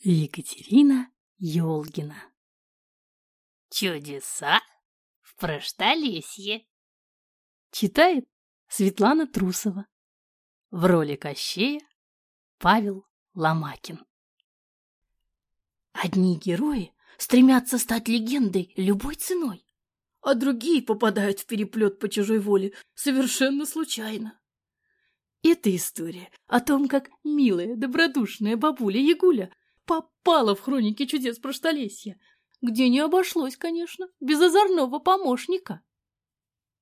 Екатерина Ёлгина. Чудеса в Проштолесье Читает Светлана Трусова. В роли Кощея Павел Ломакин. Одни герои стремятся стать легендой любой ценой, а другие попадают в переплет по чужой воле совершенно случайно. Это история о том, как милая, добродушная бабуля Ягуля попала в хроники чудес Проштолесья, где не обошлось, конечно, без озорного помощника.